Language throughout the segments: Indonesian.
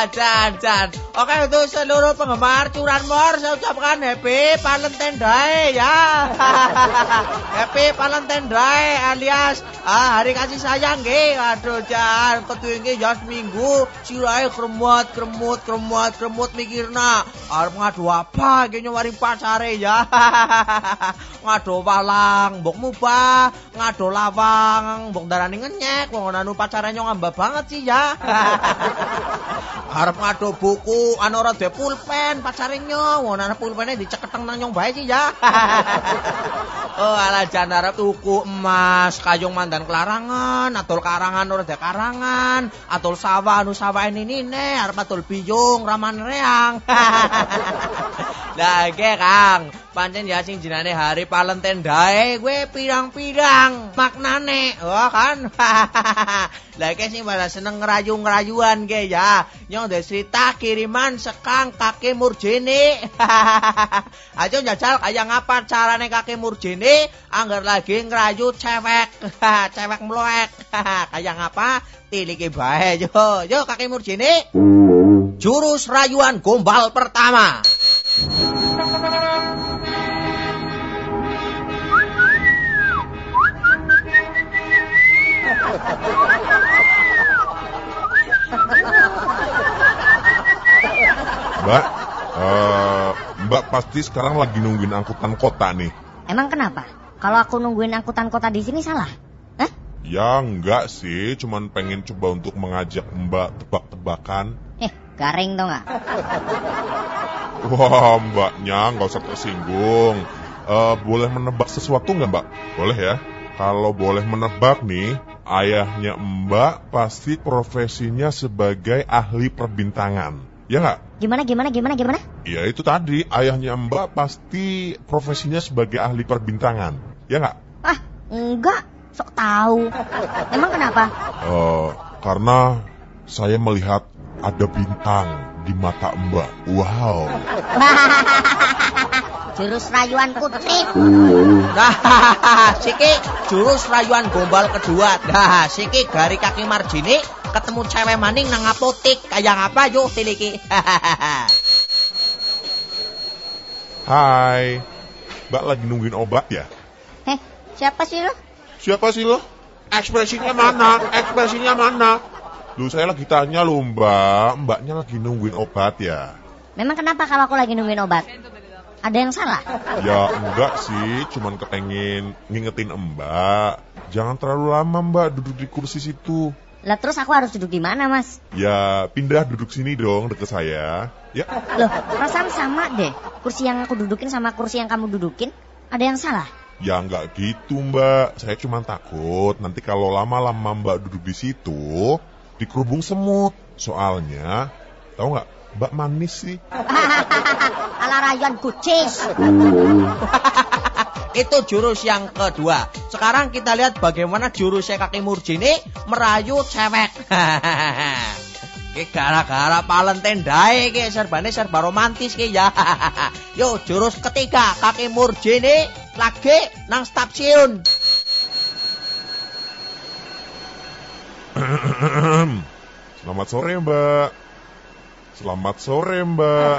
Alah dan Oke untuk seluruh penggemar curanmor saya ucapkan happy Valentine Day ya. happy Valentine Day alias ah, hari kasih sayang nggih. Aduh jan ketuinge ya seminggu sirahe kremut kremut kremut kremut mikirna arep ngadu apa iki nyawari pacare ya. ngadu walang mbok mubah, ngadu lawang mbok darani ngenyek wong anu pacare ngambah banget sih ya. Harap ngado buku, ana ora de pulpen, pacare nyong, ana pulpene diceketeng nang nyong bae sih ya. oh, ala jan arep tuku emas, kayung mandan kelarangan, atul karangan ora de karangan, atul sawah anu sawah ini ne, arep atul biyung raman reang. Lah ge Kang, pancen ya sing jenenge hari Valentine Day gue pirang-pirang maknane. Oh kan. Lah ke sing pada seneng ngerayu-ngerayuan ge ya. Nyong de cerita kiriman sekang kakek Murjini. Ayo jajal kayak ngapa carane kakek Murjini anggar lagi ngerayu cewek. cewek mloek. kayak ngapa? Tiliki bae yo. Yo kakek Murjini. Jurus rayuan gombal pertama. Mbak, uh, Mbak pasti sekarang lagi nungguin angkutan kota nih. Emang kenapa? Kalau aku nungguin angkutan kota di sini salah? Hah? Ya enggak sih, cuman pengen coba untuk mengajak Mbak tebak-tebakan. Eh, garing dong nggak? Wah, mbaknya nggak usah tersinggung. Uh, boleh menebak sesuatu nggak mbak? Boleh ya. Kalau boleh menebak nih, ayahnya mbak pasti profesinya sebagai ahli perbintangan. Ya nggak? Gimana, gimana, gimana, gimana? Ya itu tadi, ayahnya mbak pasti profesinya sebagai ahli perbintangan. Ya nggak? Ah, enggak. Sok tahu. Emang kenapa? Uh, karena saya melihat ada bintang di mata Mbak. Wow. jurus rayuan putri. Nah, siki jurus rayuan gombal kedua. Nah, siki gari kaki marjini ketemu cewek maning nang apotik kayak apa yuk tiliki. Hai. Mbak lagi nungguin obat ya? Eh, siapa sih lo? Siapa sih lo? Ekspresinya mana? Ekspresinya mana? Lu saya lagi tanya lu mbak, mbaknya lagi nungguin obat ya? Memang kenapa kalau aku lagi nungguin obat? Ada yang salah? Ya enggak sih, cuman kepengen ngingetin mbak. Jangan terlalu lama mbak duduk di kursi situ. Lah terus aku harus duduk di mana mas? Ya pindah duduk sini dong deket saya. Ya. Loh, perasaan sama deh. Kursi yang aku dudukin sama kursi yang kamu dudukin. Ada yang salah? Ya nggak gitu mbak, saya cuma takut nanti kalau lama-lama mbak duduk di situ, dikerubung semut. Soalnya, tahu nggak, Mbak manis sih. Ala rayuan kucing. Itu jurus yang kedua. Sekarang kita lihat bagaimana jurusnya kaki Murjini merayu cewek. Ki gara-gara Valentine Day ki serbane serba romantis ki ya. Yo jurus ketiga kaki Murjini lagi nang stasiun. Selamat sore mbak Selamat sore mbak.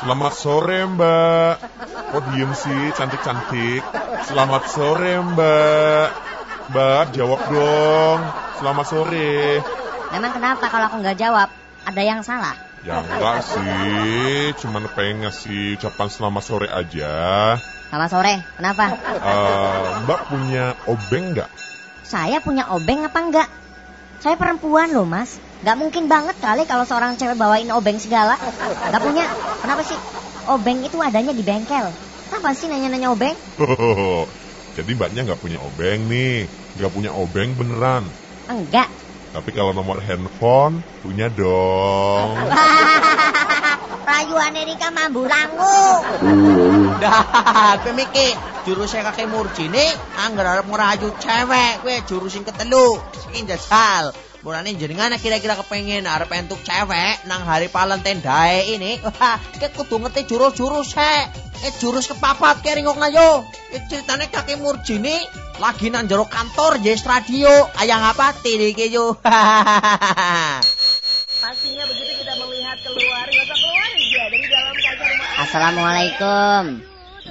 Selamat sore mbak. Kok diem sih? Cantik-cantik. Selamat sore mbak. Mbak jawab dong. Selamat sore. Memang kenapa kalau aku nggak jawab? Ada yang salah. Ya enggak sih. Cuman pengen ngasih ucapan selamat sore aja. Selamat sore, kenapa? Uh, mbak punya obeng nggak? Saya punya obeng apa enggak? Saya perempuan loh mas. Gak mungkin banget kali kalau seorang cewek bawain obeng segala. Gak punya. Kenapa sih? Obeng itu adanya di bengkel. Kenapa sih nanya-nanya obeng? Jadi mbaknya gak punya obeng nih. Gak punya obeng beneran. Enggak. Tapi kalau nomor handphone Punya dong. Rayuan Erika mambu rangu Dah, pemikir jurusnya kakek Murjini anggar arep ngerayu cewek. Kowe jurus sing ketelu sing jajal Mulane jenengan kira-kira kepengen arep entuk cewek nang hari Valentine Day ini, wah, ke kudu ngerti jurus-jurus he. Eh jurus kepapat ke ringok yo. Eh ceritane kakek Murjini lagi nang jero kantor Yes Radio. Ayang apa iki yo. Pastinya begitu kita melihat keluar, keluar aja dari dalam kaca rumah. Assalamualaikum.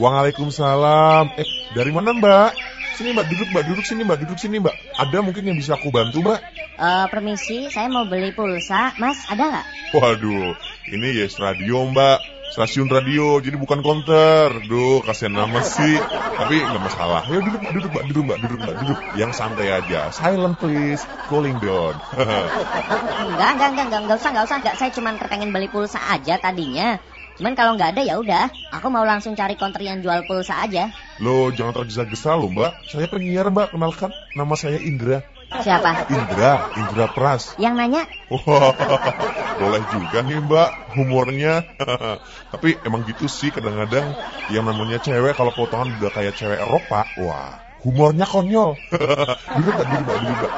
Waalaikumsalam. Eh, dari mana mbak? Sini mbak, duduk mbak, duduk sini mbak, duduk sini mbak. Ada mungkin yang bisa aku bantu mbak? Eh, permisi, saya mau beli pulsa. Mas, ada nggak? Waduh, ini Yes Radio mbak. Stasiun radio, jadi bukan konter. Duh, kasihan nama sih. Tapi nggak masalah. Ya duduk, mbak, duduk mbak, duduk mbak, duduk mbak, duduk. Yang santai aja. Silent please, cooling down. Enggak, enggak, enggak, enggak, enggak usah, enggak usah, enggak. Saya cuma kepengen beli pulsa aja tadinya. Cuman kalau nggak ada ya udah, aku mau langsung cari konter yang jual pulsa aja. Loh, jangan tergesa-gesa loh mbak. Saya penyiar mbak, kenalkan. Nama saya Indra. Siapa? Indra, Indra Pras. Yang nanya? Wah, boleh juga nih mbak humornya. Tapi emang gitu sih kadang-kadang yang namanya cewek kalau potongan udah kayak cewek Eropa, wah humornya konyol. mbak, duduk mbak, duduk mbak.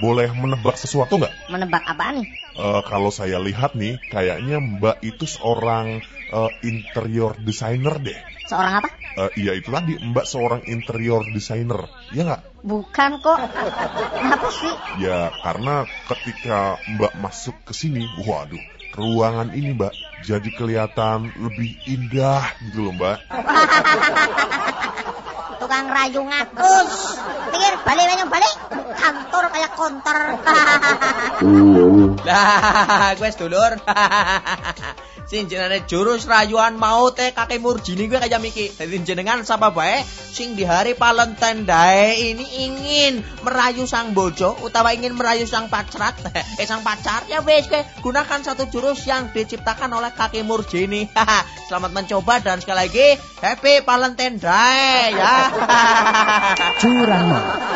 Boleh menebak sesuatu nggak? Menebak apa nih? Eh, kalau saya lihat nih, kayaknya mbak itu seorang eh, interior designer deh. Seorang apa? Eh, iya itu tadi, mbak seorang interior designer. Iya nggak? Bukan kok. Apa sih? Ya, karena ketika Mbak masuk ke sini, waduh, ruangan ini Mbak jadi kelihatan lebih indah gitu loh Mbak. Tukang rayu ngatus. Pikir balik banyak balik. Kantor kayak konter. Lah, gue sedulur. sing jenenge jurus rayuan mau teh kakek Murjini gue kayak miki. Jadi jenengan sapa bae sing di hari Valentine Day ini ingin merayu sang bojo utawa ingin merayu sang pacarat, eh sang pacar ya wes gue gunakan satu jurus yang diciptakan oleh kakek Murjini. Selamat mencoba dan sekali lagi Happy Valentine Day ya. Curanmor,